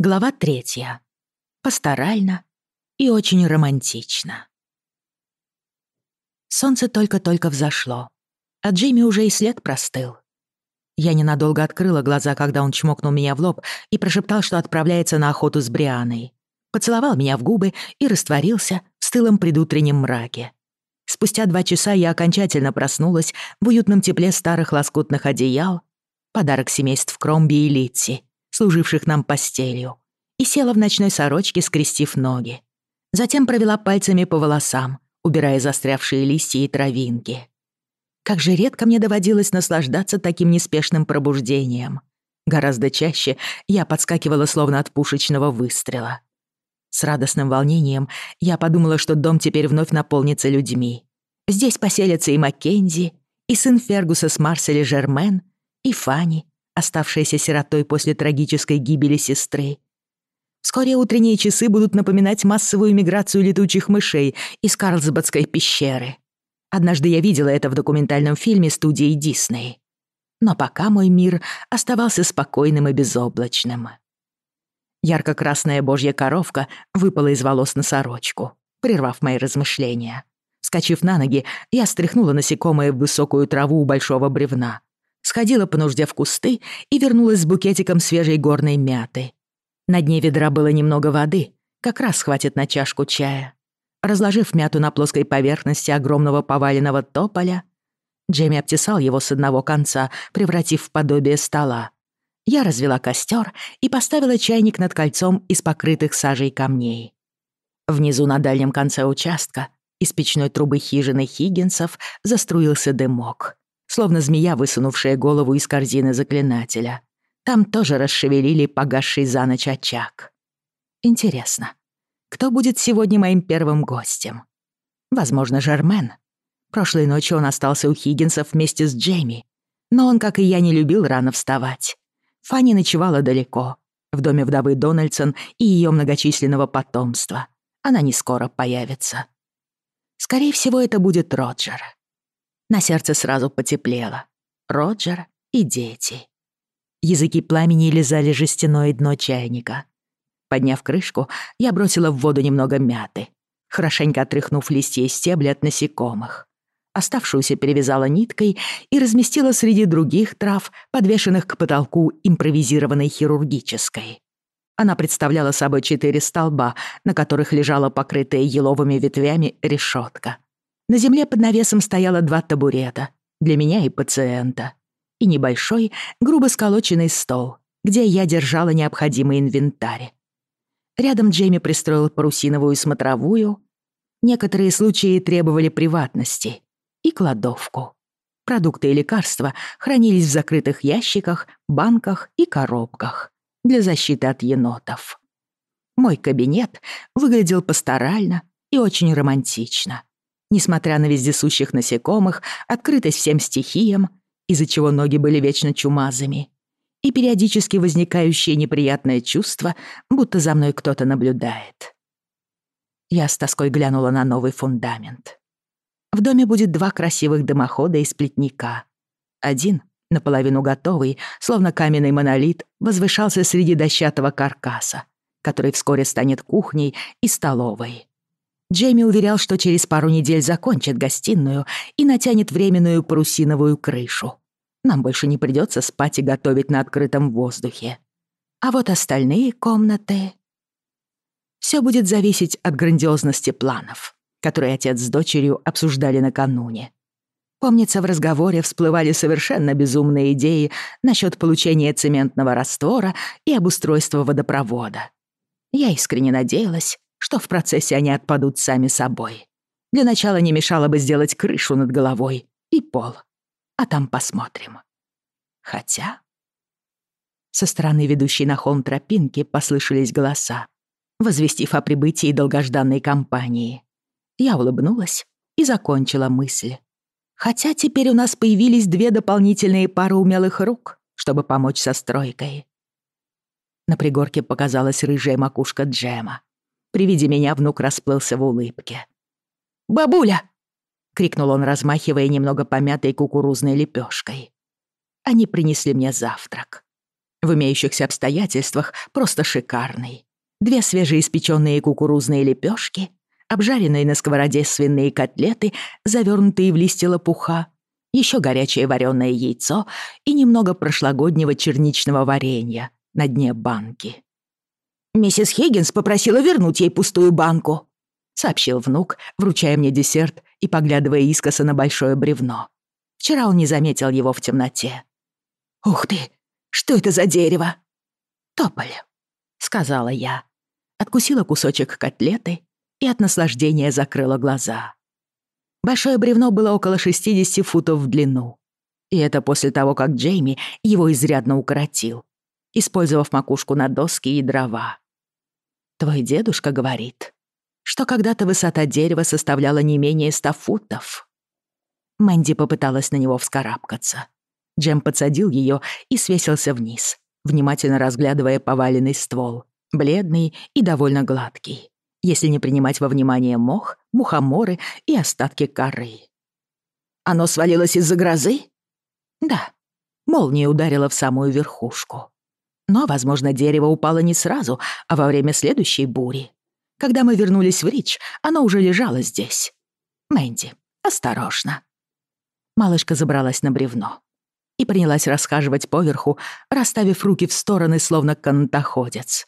Глава третья. Пасторально и очень романтично. Солнце только-только взошло, а Джимми уже и след простыл. Я ненадолго открыла глаза, когда он чмокнул меня в лоб и прошептал, что отправляется на охоту с Брианой. Поцеловал меня в губы и растворился в стылом предутреннем мраке. Спустя два часа я окончательно проснулась в уютном тепле старых лоскутных одеял, подарок семейств Кромби и Литти — служивших нам постелью, и села в ночной сорочке, скрестив ноги. Затем провела пальцами по волосам, убирая застрявшие листья и травинки. Как же редко мне доводилось наслаждаться таким неспешным пробуждением. Гораздо чаще я подскакивала словно от пушечного выстрела. С радостным волнением я подумала, что дом теперь вновь наполнится людьми. Здесь поселятся и Маккензи, и сын Фергуса с Марселя Жермен, и Фанни, оставшаяся сиротой после трагической гибели сестры. Вскоре утренние часы будут напоминать массовую миграцию летучих мышей из Карлсбадской пещеры. Однажды я видела это в документальном фильме студии Дисней. Но пока мой мир оставался спокойным и безоблачным. Ярко-красная божья коровка выпала из волос на сорочку, прервав мои размышления. Скочив на ноги, я стряхнула насекомое в высокую траву у большого бревна, сходила по нужде в кусты и вернулась с букетиком свежей горной мяты. На дне ведра было немного воды, как раз хватит на чашку чая. Разложив мяту на плоской поверхности огромного поваленного тополя, Джейми обтесал его с одного конца, превратив в подобие стола. Я развела костер и поставила чайник над кольцом из покрытых сажей камней. Внизу на дальнем конце участка из печной трубы хижины Хиггинсов заструился дымок словно змея, высунувшая голову из корзины заклинателя. Там тоже расшевелили погасший за ночь очаг. Интересно, кто будет сегодня моим первым гостем? Возможно, Жермен. Прошлой ночью он остался у Хиггинсов вместе с Джейми, но он, как и я, не любил рано вставать. Фанни ночевала далеко, в доме вдовы Дональдсон и ее многочисленного потомства. Она не скоро появится. Скорее всего, это будет Роджер. На сердце сразу потеплело. Роджер и дети. Языки пламени лизали жестяное дно чайника. Подняв крышку, я бросила в воду немного мяты, хорошенько отряхнув листья и стебли от насекомых. Оставшуюся перевязала ниткой и разместила среди других трав, подвешенных к потолку импровизированной хирургической. Она представляла собой четыре столба, на которых лежала покрытая еловыми ветвями решетка. На земле под навесом стояло два табурета. Для меня и пациента. И небольшой, грубо сколоченный стол, где я держала необходимый инвентарь. Рядом Джейми пристроил парусиновую смотровую. Некоторые случаи требовали приватности. И кладовку. Продукты и лекарства хранились в закрытых ящиках, банках и коробках для защиты от енотов. Мой кабинет выглядел пасторально и очень романтично. Несмотря на вездесущих насекомых, открытость всем стихиям, из-за чего ноги были вечно чумазами, и периодически возникающее неприятное чувство, будто за мной кто-то наблюдает. Я с тоской глянула на новый фундамент. В доме будет два красивых дымохода из плетника. Один, наполовину готовый, словно каменный монолит, возвышался среди дощатого каркаса, который вскоре станет кухней и столовой. Джейми уверял, что через пару недель закончит гостиную и натянет временную парусиновую крышу. Нам больше не придется спать и готовить на открытом воздухе. А вот остальные комнаты... Все будет зависеть от грандиозности планов, которые отец с дочерью обсуждали накануне. Помнится, в разговоре всплывали совершенно безумные идеи насчет получения цементного раствора и обустройства водопровода. Я искренне надеялась, Что в процессе они отпадут сами собой. Для начала не мешало бы сделать крышу над головой и пол. А там посмотрим. Хотя... Со стороны ведущей на холм тропинки послышались голоса, возвестив о прибытии долгожданной компании. Я улыбнулась и закончила мысль. Хотя теперь у нас появились две дополнительные пары умелых рук, чтобы помочь со стройкой. На пригорке показалась рыжая макушка Джема. Приведи меня, внук расплылся в улыбке. «Бабуля!» — крикнул он, размахивая немного помятой кукурузной лепешкой. «Они принесли мне завтрак. В имеющихся обстоятельствах просто шикарный. Две свежеиспеченные кукурузные лепешки, обжаренные на сковороде свиные котлеты, завернутые в листья лопуха, еще горячее вареное яйцо и немного прошлогоднего черничного варенья на дне банки. «Миссис Хиггинс попросила вернуть ей пустую банку», — сообщил внук, вручая мне десерт и поглядывая искоса на большое бревно. Вчера он не заметил его в темноте. «Ух ты! Что это за дерево?» «Тополь», — сказала я. Откусила кусочек котлеты и от наслаждения закрыла глаза. Большое бревно было около 60 футов в длину. И это после того, как Джейми его изрядно укоротил, использовав макушку Твой дедушка говорит, что когда-то высота дерева составляла не менее ста футов. Мэнди попыталась на него вскарабкаться. Джем подсадил ее и свесился вниз, внимательно разглядывая поваленный ствол, бледный и довольно гладкий, если не принимать во внимание мох, мухоморы и остатки коры. «Оно свалилось из-за грозы?» «Да». Молния ударила в самую верхушку но, возможно, дерево упало не сразу, а во время следующей бури. Когда мы вернулись в Рич, оно уже лежало здесь. Мэнди, осторожно. Малышка забралась на бревно и принялась расхаживать поверху, расставив руки в стороны, словно кантоходец.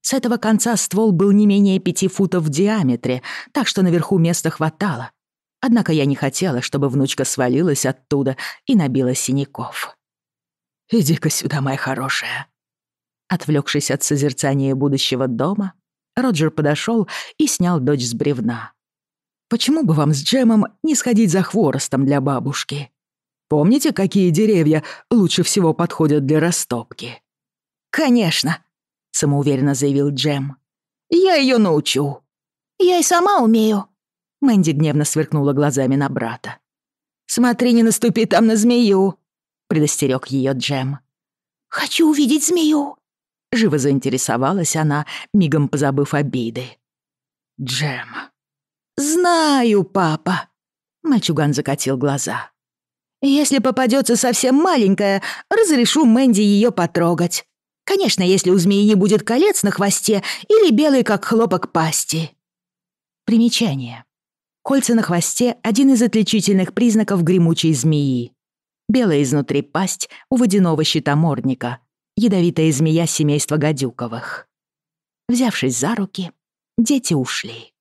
С этого конца ствол был не менее пяти футов в диаметре, так что наверху места хватало. Однако я не хотела, чтобы внучка свалилась оттуда и набила синяков. «Иди-ка сюда, моя хорошая», Отвлекшись от созерцания будущего дома, Роджер подошел и снял дочь с бревна. «Почему бы вам с Джемом не сходить за хворостом для бабушки? Помните, какие деревья лучше всего подходят для растопки?» «Конечно», — самоуверенно заявил Джем. «Я ее научу». «Я и сама умею», — Мэнди гневно сверкнула глазами на брата. «Смотри, не наступи там на змею», — предостерег ее Джем. «Хочу увидеть змею», живо заинтересовалась она, мигом позабыв обиды. «Джем». «Знаю, папа», — мальчуган закатил глаза. «Если попадется совсем маленькая, разрешу Мэнди ее потрогать. Конечно, если у змеи не будет колец на хвосте или белый, как хлопок, пасти. Примечание. Кольца на хвосте — один из отличительных признаков гремучей змеи. Белая изнутри пасть у водяного щитомордника, ядовитая змея семейства Гадюковых. Взявшись за руки, дети ушли.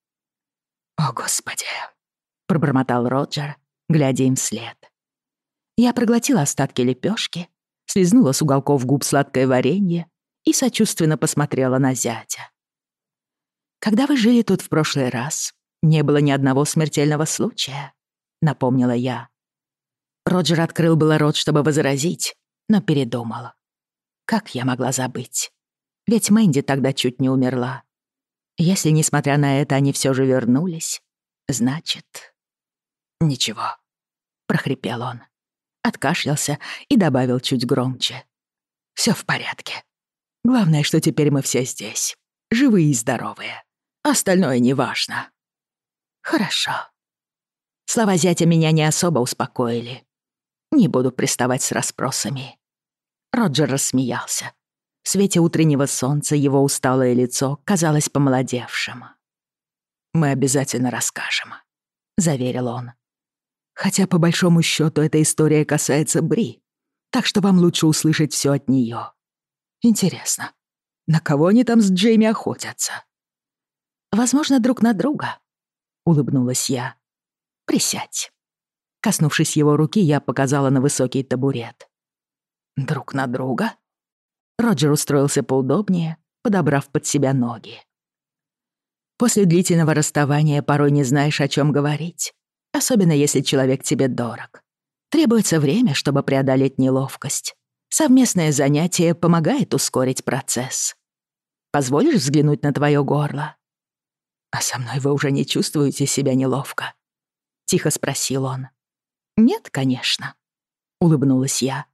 «О, Господи!» — пробормотал Роджер, глядя им вслед. Я проглотила остатки лепешки, слезнула с уголков губ сладкое варенье и сочувственно посмотрела на зятя. «Когда вы жили тут в прошлый раз, не было ни одного смертельного случая», — напомнила я. Роджер открыл было рот, чтобы возразить, но передумал как я могла забыть? Ведь Мэнди тогда чуть не умерла. Если, несмотря на это, они все же вернулись, значит... «Ничего», — прохрипел он. Откашлялся и добавил чуть громче. «Все в порядке. Главное, что теперь мы все здесь, живые и здоровые. Остальное неважно». «Хорошо». Слова зятя меня не особо успокоили. Не буду приставать с расспросами. Роджер рассмеялся. В свете утреннего солнца его усталое лицо казалось помолодевшим. «Мы обязательно расскажем», — заверил он. «Хотя, по большому счету эта история касается Бри, так что вам лучше услышать все от нее. Интересно, на кого они там с Джейми охотятся?» «Возможно, друг на друга», — улыбнулась я. «Присядь». Коснувшись его руки, я показала на высокий табурет. Друг на друга. Роджер устроился поудобнее, подобрав под себя ноги. После длительного расставания порой не знаешь, о чем говорить, особенно если человек тебе дорог. Требуется время, чтобы преодолеть неловкость. Совместное занятие помогает ускорить процесс. Позволишь взглянуть на твое горло? А со мной вы уже не чувствуете себя неловко? Тихо спросил он. Нет, конечно. Улыбнулась я.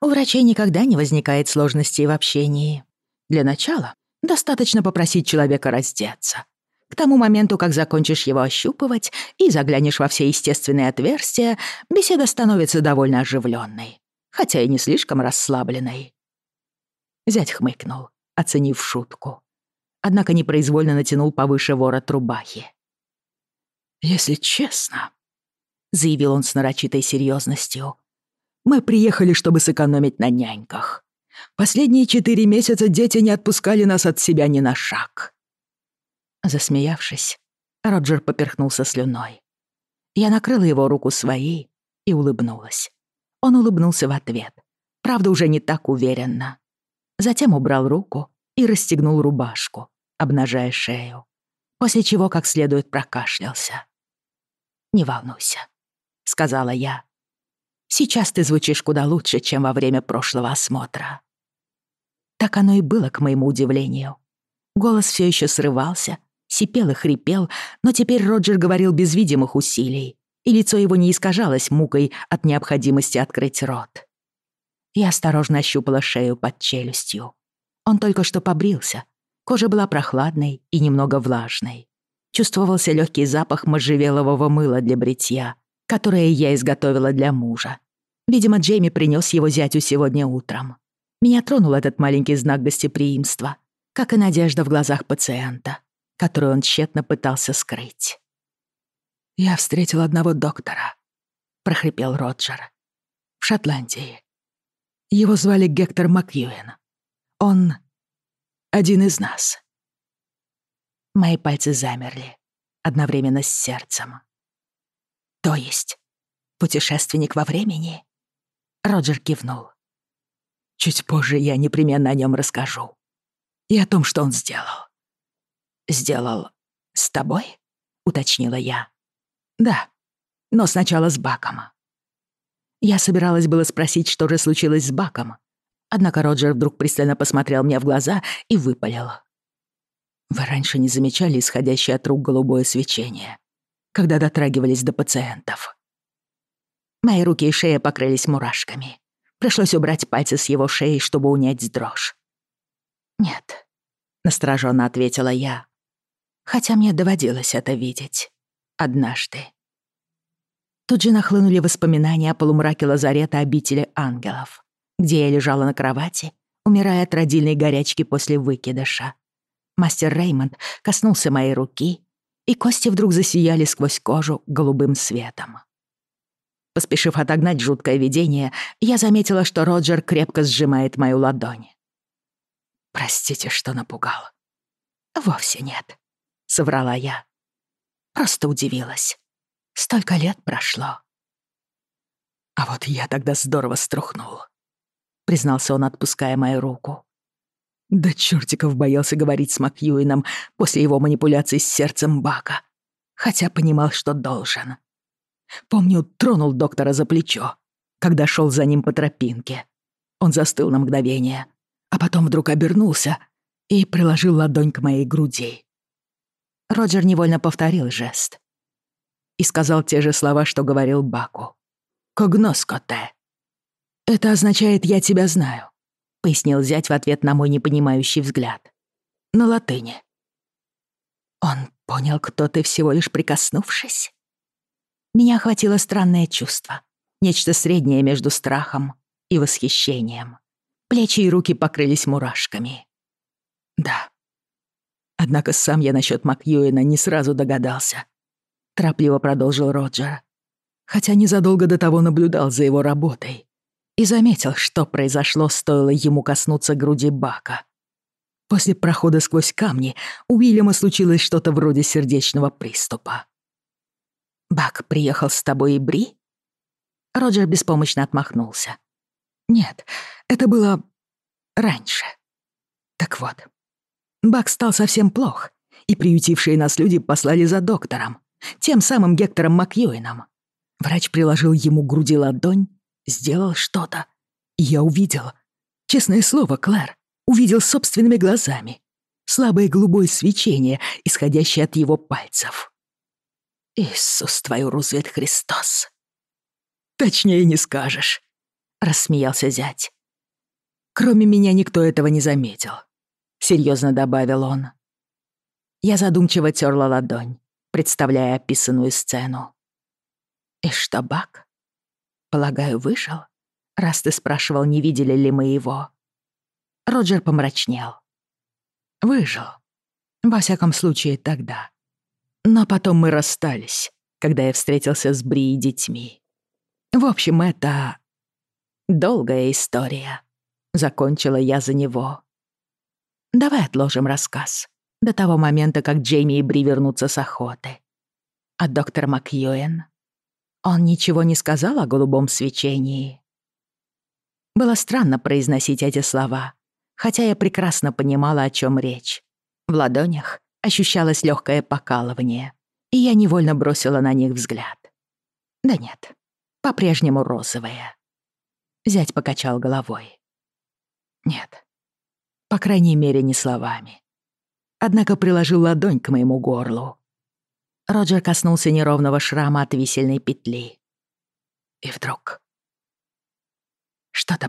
У врачей никогда не возникает сложностей в общении. Для начала достаточно попросить человека раздеться. К тому моменту, как закончишь его ощупывать и заглянешь во все естественные отверстия, беседа становится довольно оживленной, хотя и не слишком расслабленной. Зять хмыкнул, оценив шутку. Однако непроизвольно натянул повыше ворот рубахи. «Если честно», — заявил он с нарочитой серьезностью, Мы приехали, чтобы сэкономить на няньках. Последние четыре месяца дети не отпускали нас от себя ни на шаг». Засмеявшись, Роджер поперхнулся слюной. Я накрыла его руку своей и улыбнулась. Он улыбнулся в ответ. Правда, уже не так уверенно. Затем убрал руку и расстегнул рубашку, обнажая шею. После чего как следует прокашлялся. «Не волнуйся», — сказала я, «Сейчас ты звучишь куда лучше, чем во время прошлого осмотра». Так оно и было, к моему удивлению. Голос все еще срывался, сипел и хрипел, но теперь Роджер говорил без видимых усилий, и лицо его не искажалось мукой от необходимости открыть рот. Я осторожно ощупала шею под челюстью. Он только что побрился. Кожа была прохладной и немного влажной. Чувствовался легкий запах можжевелового мыла для бритья, которое я изготовила для мужа. Видимо, Джейми принес его зятю сегодня утром. Меня тронул этот маленький знак гостеприимства, как и надежда в глазах пациента, которую он тщетно пытался скрыть. «Я встретил одного доктора», — прохрипел Роджер. «В Шотландии. Его звали Гектор Макьюин. Он один из нас». Мои пальцы замерли, одновременно с сердцем. «То есть путешественник во времени?» Роджер кивнул. «Чуть позже я непременно о нем расскажу. И о том, что он сделал». «Сделал с тобой?» — уточнила я. «Да, но сначала с Баком». Я собиралась было спросить, что же случилось с Баком, однако Роджер вдруг пристально посмотрел мне в глаза и выпалил. «Вы когда дотрагивались до пациентов. Мои руки и шея покрылись мурашками. Пришлось убрать пальцы с его шеи, чтобы унять дрожь. «Нет», — настороженно ответила я, хотя мне доводилось это видеть. Однажды. Тут же нахлынули воспоминания о полумраке лазарета обители ангелов, где я лежала на кровати, умирая от родильной горячки после выкидыша. Мастер Реймонд коснулся моей руки и кости вдруг засияли сквозь кожу голубым светом. Поспешив отогнать жуткое видение, я заметила, что Роджер крепко сжимает мою ладонь. «Простите, что напугал». «Вовсе нет», — соврала я. Просто удивилась. Столько лет прошло. «А вот я тогда здорово струхнул», — признался он, отпуская мою руку. Да чертиков боялся говорить с Макьюином после его манипуляций с сердцем Бака, хотя понимал, что должен. Помню, тронул доктора за плечо, когда шел за ним по тропинке. Он застыл на мгновение, а потом вдруг обернулся и приложил ладонь к моей груди. Роджер невольно повторил жест. И сказал те же слова, что говорил Баку. «Когноскоте». «Это пояснил зять в ответ на мой непонимающий взгляд. На латыни. Он понял, кто ты, всего лишь прикоснувшись. Меня охватило странное чувство, нечто среднее между страхом и восхищением. Плечи и руки покрылись мурашками. Да. Однако сам я насчет Макьюэна не сразу догадался. Торопливо продолжил Роджер. Хотя незадолго до того наблюдал за его работой. И заметил, что произошло, стоило ему коснуться груди Бака. После прохода сквозь камни у Уильяма случилось что-то вроде сердечного приступа. «Бак приехал с тобой и Бри?» Роджер беспомощно отмахнулся. «Нет, это было раньше. Так вот, Бак стал совсем плох, и приютившие нас люди послали за доктором, тем самым Гектором Макьюином. Врач приложил ему к груди ладонь, сделал что-то. Я увидел. Честное слово, Клэр, увидел собственными глазами. Слабое голубое свечение, исходящее от его пальцев. «Иисус твою, Рузвельт Христос!» «Точнее не скажешь», — рассмеялся зять. «Кроме меня никто этого не заметил», — серьезно добавил он. Я задумчиво терла ладонь, представляя описанную сцену. И «Иштабак?» полагаю, выжил. раз ты спрашивал, не видели ли мы его». Роджер помрачнел. «Выжил. Во всяком случае, тогда. Но потом мы расстались, когда я встретился с Бри и детьми. В общем, это... долгая история». Закончила я за него. «Давай отложим рассказ до того момента, как Джейми и Бри вернутся с охоты. А доктор Макьюэн он ничего не сказал о голубом свечении. Было странно произносить эти слова, хотя я прекрасно понимала, о чем речь. В ладонях ощущалось легкое покалывание, и я невольно бросила на них взгляд. Да нет, по-прежнему розовые. Зять покачал головой. Нет, по крайней мере, не словами. Однако приложил ладонь к моему горлу, Роджер коснулся неровного шрама от висельной петли. И вдруг что-то